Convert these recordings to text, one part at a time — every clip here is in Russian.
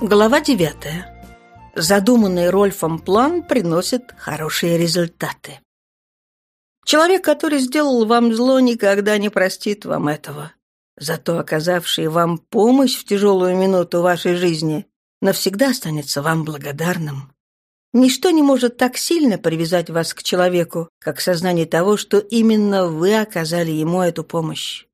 Глава девятая. Задуманный Рольфом план приносит хорошие результаты. Человек, который сделал вам зло, никогда не простит вам этого. Зато оказавший вам помощь в тяжелую минуту вашей жизни навсегда останется вам благодарным. Ничто не может так сильно привязать вас к человеку, как сознание того, что именно вы оказали ему эту помощь.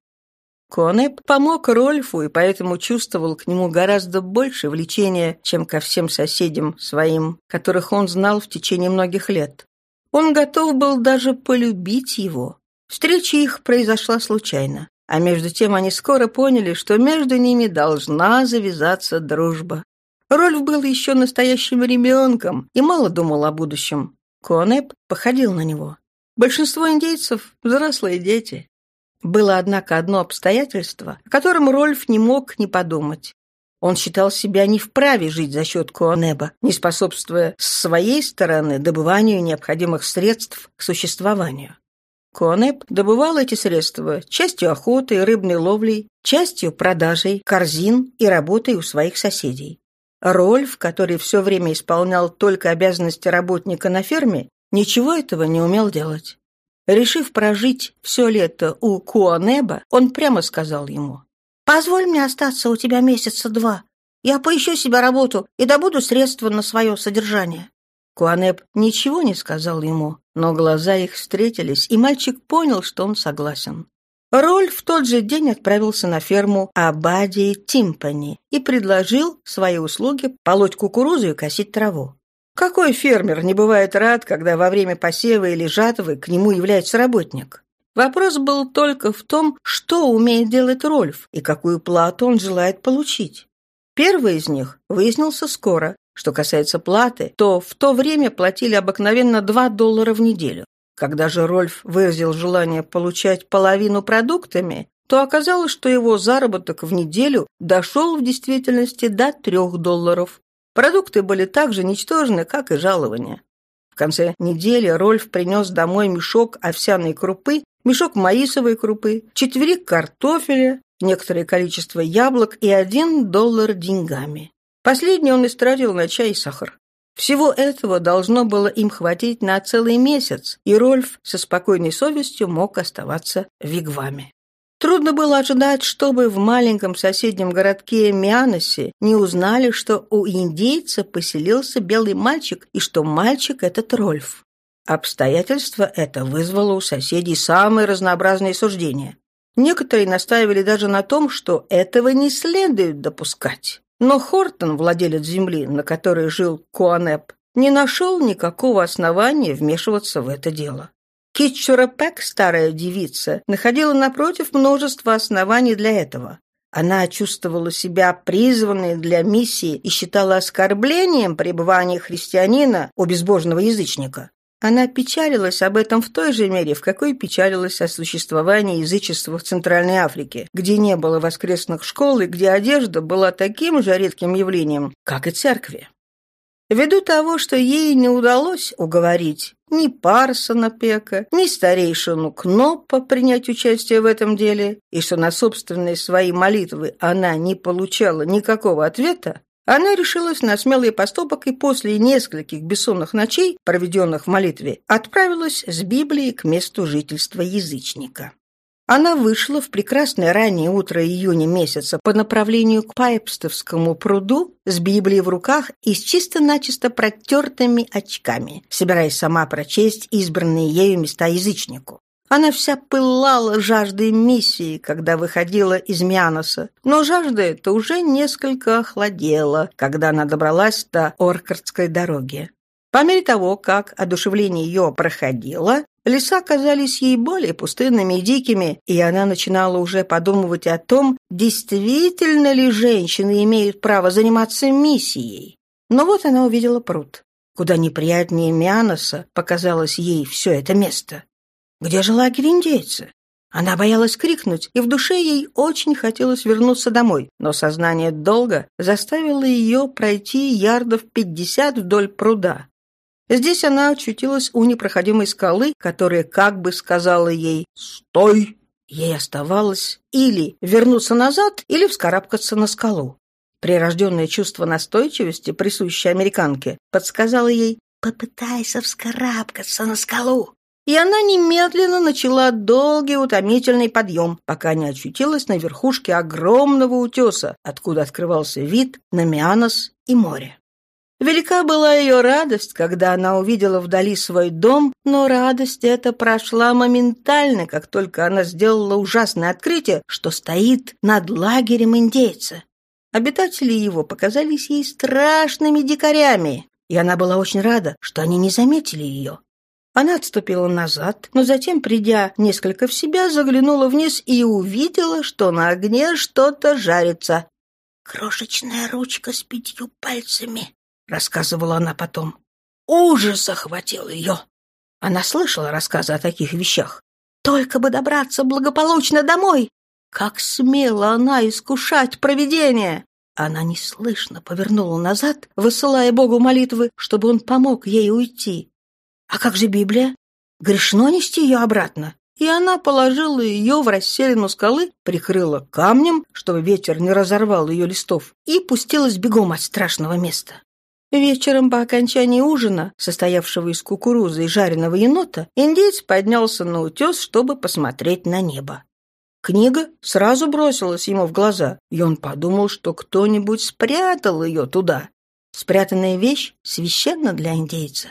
Конеп помог Рольфу и поэтому чувствовал к нему гораздо больше влечения, чем ко всем соседям своим, которых он знал в течение многих лет. Он готов был даже полюбить его. Встреча их произошла случайно, а между тем они скоро поняли, что между ними должна завязаться дружба. Рольф был еще настоящим ребенком и мало думал о будущем. Конеп походил на него. Большинство индейцев – взрослые дети. Было, однако, одно обстоятельство, о котором Рольф не мог не подумать. Он считал себя не вправе жить за счет Куанеба, не способствуя с своей стороны добыванию необходимых средств к существованию. Конеп добывал эти средства частью охоты и рыбной ловлей, частью продажей корзин и работой у своих соседей. Рольф, который все время исполнял только обязанности работника на ферме, ничего этого не умел делать. Решив прожить все лето у Куанеба, он прямо сказал ему, «Позволь мне остаться у тебя месяца два. Я поищу себе работу и добуду средства на свое содержание». Куанеб ничего не сказал ему, но глаза их встретились, и мальчик понял, что он согласен. Роль в тот же день отправился на ферму Абадии Тимпани и предложил свои услуги полоть кукурузу и косить траву. Какой фермер не бывает рад, когда во время посева или жатвы к нему является работник? Вопрос был только в том, что умеет делать Рольф и какую плату он желает получить. Первый из них выяснился скоро. Что касается платы, то в то время платили обыкновенно 2 доллара в неделю. Когда же Рольф выразил желание получать половину продуктами, то оказалось, что его заработок в неделю дошел в действительности до 3 долларов. Продукты были так же ничтожны, как и жалования. В конце недели Рольф принес домой мешок овсяной крупы, мешок маисовой крупы, четверик картофеля, некоторое количество яблок и один доллар деньгами. Последний он истратил на чай и сахар. Всего этого должно было им хватить на целый месяц, и Рольф со спокойной совестью мог оставаться в Вигваме. Трудно было ожидать, чтобы в маленьком соседнем городке Мианосе не узнали, что у индейца поселился белый мальчик и что мальчик — этот Рольф. Обстоятельство это вызвало у соседей самые разнообразные суждения. Некоторые настаивали даже на том, что этого не следует допускать. Но Хортон, владелец земли, на которой жил Куанеп, не нашел никакого основания вмешиваться в это дело. Китчура Пек, старая девица, находила напротив множество оснований для этого. Она чувствовала себя призванной для миссии и считала оскорблением пребывания христианина у безбожного язычника. Она печалилась об этом в той же мере, в какой печалилась о существовании язычества в Центральной Африке, где не было воскресных школ и где одежда была таким же редким явлением, как и церкви. Ввиду того, что ей не удалось уговорить ни Парсона Пека, ни старейшину Кноппа принять участие в этом деле, и что на собственные свои молитвы она не получала никакого ответа, она решилась на смелый поступок и после нескольких бессонных ночей, проведенных в молитве, отправилась с Библией к месту жительства язычника. Она вышла в прекрасное раннее утро июня месяца по направлению к Пайпстовскому пруду с Библией в руках и с чисто-начисто протертыми очками, собираясь сама прочесть избранные ею места язычнику. Она вся пылала жаждой миссии, когда выходила из Мианоса, но жажда эта уже несколько охладела, когда она добралась до Оркардской дороги. По мере того, как одушевление ее проходило, Леса казались ей более пустынными и дикими, и она начинала уже подумывать о том, действительно ли женщины имеют право заниматься миссией. Но вот она увидела пруд. Куда неприятнее Мианоса показалось ей все это место. Где же лагерь? Она боялась крикнуть, и в душе ей очень хотелось вернуться домой, но сознание долга заставило ее пройти ярдов пятьдесят вдоль пруда. Здесь она очутилась у непроходимой скалы, которая как бы сказала ей «Стой!». Ей оставалось или вернуться назад, или вскарабкаться на скалу. Прирожденное чувство настойчивости, присущее американке, подсказало ей «Попытайся вскарабкаться на скалу». И она немедленно начала долгий утомительный подъем, пока не очутилась на верхушке огромного утеса, откуда открывался вид на Мианос и море. Велика была ее радость, когда она увидела вдали свой дом, но радость эта прошла моментально, как только она сделала ужасное открытие, что стоит над лагерем индейца. Обитатели его показались ей страшными дикарями, и она была очень рада, что они не заметили ее. Она отступила назад, но затем, придя несколько в себя, заглянула вниз и увидела, что на огне что-то жарится. «Крошечная ручка с пятью пальцами», — рассказывала она потом. Ужас охватил ее. Она слышала рассказы о таких вещах. Только бы добраться благополучно домой. Как смело она искушать провидение! Она неслышно повернула назад, высылая Богу молитвы, чтобы он помог ей уйти. А как же Библия? Грешно нести ее обратно. И она положила ее в расселину скалы, прикрыла камнем, чтобы ветер не разорвал ее листов, и пустилась бегом от страшного места. Вечером по окончании ужина, состоявшего из кукурузы и жареного енота, индейец поднялся на утес, чтобы посмотреть на небо. Книга сразу бросилась ему в глаза, и он подумал, что кто-нибудь спрятал ее туда. Спрятанная вещь священна для индейца.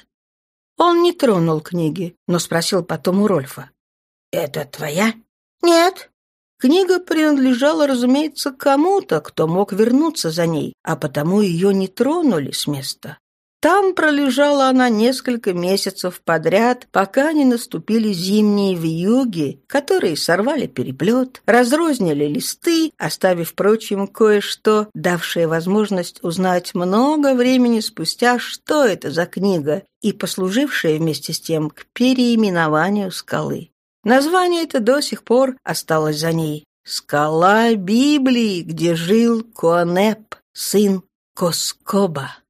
Он не тронул книги, но спросил потом у Рольфа. «Это твоя?» «Нет». Книга принадлежала, разумеется, кому-то, кто мог вернуться за ней, а потому ее не тронули с места. Там пролежала она несколько месяцев подряд, пока не наступили зимние вьюги, которые сорвали переплет, разрознили листы, оставив, впрочем, кое-что, давшее возможность узнать много времени спустя, что это за книга, и послужившая вместе с тем к переименованию скалы. Название это до сих пор осталось за ней. «Скала Библии, где жил Коанеп, сын Коскоба».